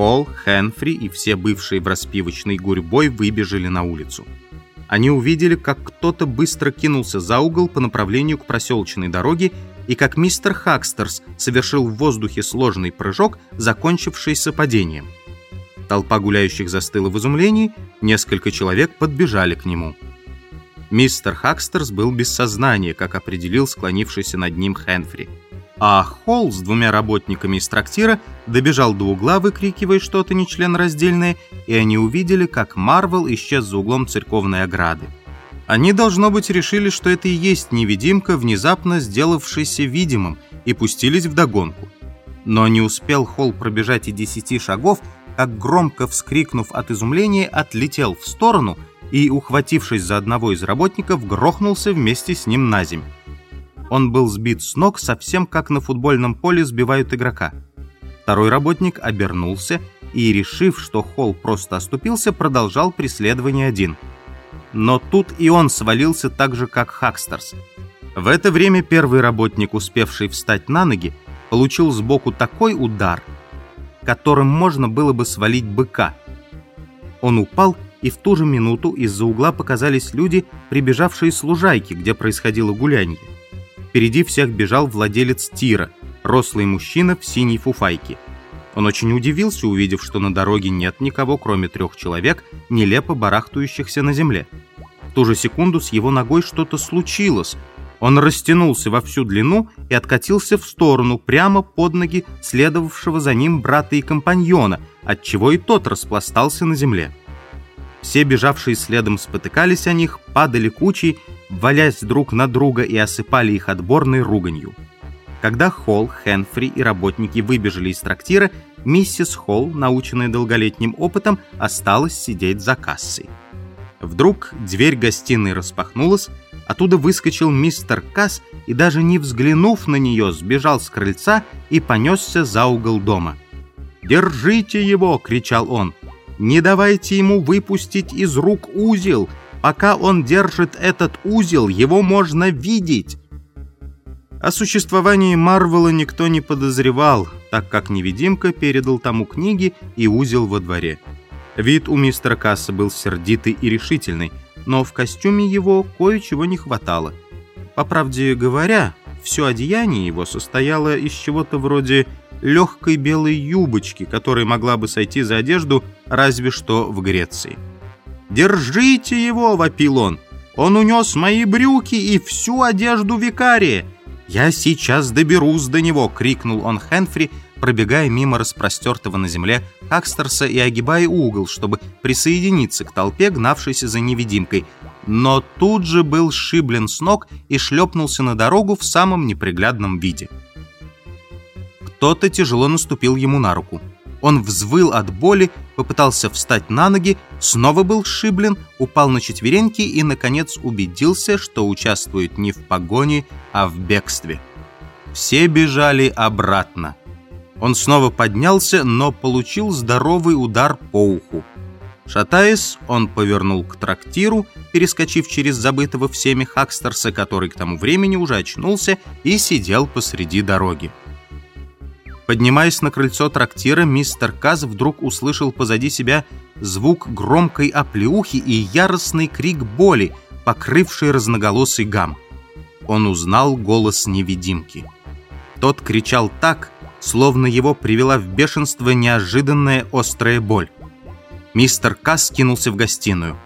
Холл, Хенфри и все бывшие в распивочной гурьбой выбежали на улицу. Они увидели, как кто-то быстро кинулся за угол по направлению к проселочной дороге и как мистер Хакстерс совершил в воздухе сложный прыжок, закончившийся падением. Толпа гуляющих застыла в изумлении, несколько человек подбежали к нему. Мистер Хакстерс был без сознания, как определил склонившийся над ним Хенфри а Холл с двумя работниками из трактира добежал до угла, выкрикивая что-то нечленораздельное, и они увидели, как Марвел исчез за углом церковной ограды. Они, должно быть, решили, что это и есть невидимка, внезапно сделавшийся видимым, и пустились в догонку. Но не успел Холл пробежать и десяти шагов, как громко вскрикнув от изумления, отлетел в сторону и, ухватившись за одного из работников, грохнулся вместе с ним на землю. Он был сбит с ног, совсем как на футбольном поле сбивают игрока. Второй работник обернулся и, решив, что Холл просто оступился, продолжал преследование один. Но тут и он свалился так же, как Хакстерс. В это время первый работник, успевший встать на ноги, получил сбоку такой удар, которым можно было бы свалить быка. Он упал, и в ту же минуту из-за угла показались люди, прибежавшие с лужайки, где происходило гулянье. Впереди всех бежал владелец тира, рослый мужчина в синей фуфайке. Он очень удивился, увидев, что на дороге нет никого, кроме трех человек, нелепо барахтающихся на земле. В ту же секунду с его ногой что-то случилось. Он растянулся во всю длину и откатился в сторону, прямо под ноги следовавшего за ним брата и компаньона, отчего и тот распластался на земле. Все бежавшие следом спотыкались о них, падали кучей, валясь друг на друга и осыпали их отборной руганью. Когда Холл, Хенфри и работники выбежали из трактира, миссис Холл, наученная долголетним опытом, осталась сидеть за кассой. Вдруг дверь гостиной распахнулась, оттуда выскочил мистер Касс и, даже не взглянув на нее, сбежал с крыльца и понесся за угол дома. «Держите его!» — кричал он. Не давайте ему выпустить из рук узел. Пока он держит этот узел, его можно видеть. О существовании Марвела никто не подозревал, так как невидимка передал тому книги и узел во дворе. Вид у мистера Касса был сердитый и решительный, но в костюме его кое-чего не хватало. По правде говоря, все одеяние его состояло из чего-то вроде легкой белой юбочки, которая могла бы сойти за одежду разве что в Греции. «Держите его!» — вопил он. «Он унес мои брюки и всю одежду викария!» «Я сейчас доберусь до него!» — крикнул он Хенфри, пробегая мимо распростертого на земле Хакстерса и огибая угол, чтобы присоединиться к толпе, гнавшейся за невидимкой. Но тут же был сшиблен с ног и шлепнулся на дорогу в самом неприглядном виде. Кто-то тяжело наступил ему на руку. Он взвыл от боли, попытался встать на ноги, снова был сшиблен, упал на четвереньки и, наконец, убедился, что участвует не в погоне, а в бегстве. Все бежали обратно. Он снова поднялся, но получил здоровый удар по уху. Шатаясь, он повернул к трактиру, перескочив через забытого всеми Хакстерса, который к тому времени уже очнулся и сидел посреди дороги. Поднимаясь на крыльцо трактира, мистер Каз вдруг услышал позади себя звук громкой оплеухи и яростный крик боли, покрывший разноголосый гам. Он узнал голос невидимки. Тот кричал так, словно его привела в бешенство неожиданная острая боль. Мистер Каз кинулся в гостиную.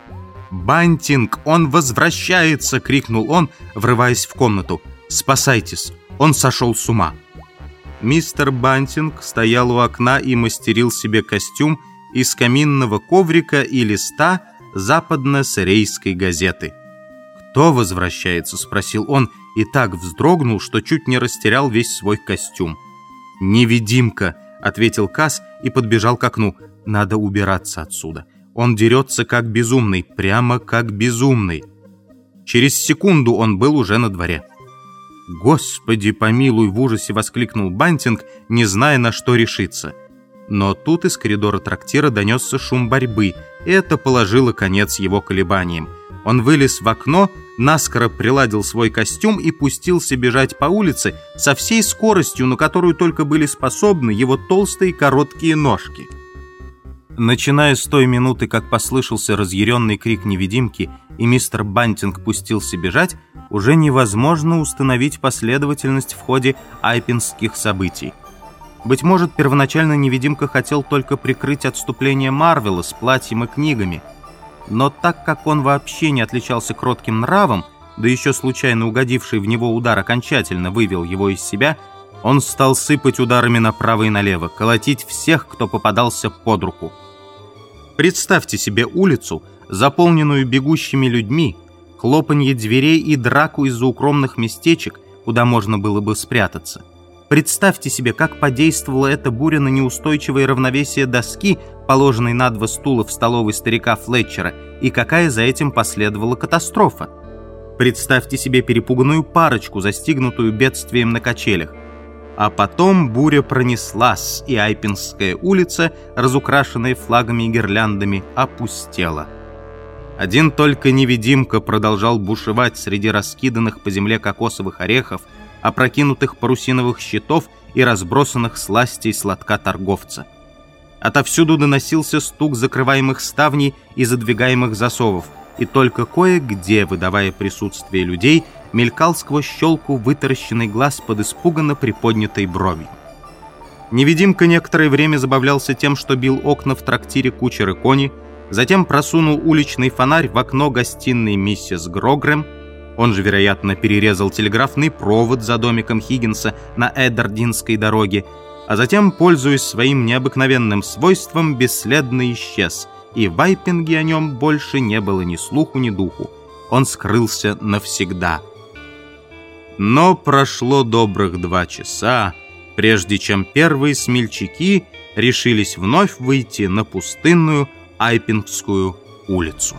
«Бантинг, он возвращается!» — крикнул он, врываясь в комнату. «Спасайтесь! Он сошел с ума!» Мистер Бантинг стоял у окна и мастерил себе костюм из каминного коврика и листа западно-сирийской газеты. «Кто возвращается?» – спросил он и так вздрогнул, что чуть не растерял весь свой костюм. «Невидимка», – ответил Касс и подбежал к окну. «Надо убираться отсюда. Он дерется как безумный, прямо как безумный». Через секунду он был уже на дворе. «Господи, помилуй!» — в ужасе воскликнул Бантинг, не зная, на что решиться. Но тут из коридора трактира донесся шум борьбы, и это положило конец его колебаниям. Он вылез в окно, наскоро приладил свой костюм и пустился бежать по улице со всей скоростью, на которую только были способны его толстые короткие ножки. Начиная с той минуты, как послышался разъяренный крик невидимки, и мистер Бантинг пустился бежать, уже невозможно установить последовательность в ходе айпинских событий. Быть может, первоначально невидимка хотел только прикрыть отступление Марвела с платьем и книгами, но так как он вообще не отличался кротким нравом, да еще случайно угодивший в него удар окончательно вывел его из себя, он стал сыпать ударами направо и налево, колотить всех, кто попадался под руку. Представьте себе улицу, заполненную бегущими людьми, хлопанье дверей и драку из-за укромных местечек, куда можно было бы спрятаться. Представьте себе, как подействовала эта буря на неустойчивое равновесие доски, положенной на два стула в столовой старика Флетчера, и какая за этим последовала катастрофа. Представьте себе перепуганную парочку, застигнутую бедствием на качелях. А потом буря пронеслась, и Айпинская улица, разукрашенная флагами и гирляндами, опустела. Один только невидимка продолжал бушевать среди раскиданных по земле кокосовых орехов, опрокинутых парусиновых щитов и разбросанных сластей сладка торговца. Отовсюду доносился стук закрываемых ставней и задвигаемых засовов, и только кое-где, выдавая присутствие людей, мелькал сквозь щелку вытаращенный глаз под испуганно приподнятой бровью. Невидимка некоторое время забавлялся тем, что бил окна в трактире кучер и кони, затем просунул уличный фонарь в окно гостиной миссис Грогрэм, он же, вероятно, перерезал телеграфный провод за домиком Хиггинса на Эддардинской дороге, а затем, пользуясь своим необыкновенным свойством, бесследно исчез, и в Вайпинге о нем больше не было ни слуху, ни духу. Он скрылся навсегда — но прошло добрых два часа, прежде чем первые смельчаки решились вновь выйти на пустынную Айпингскую улицу.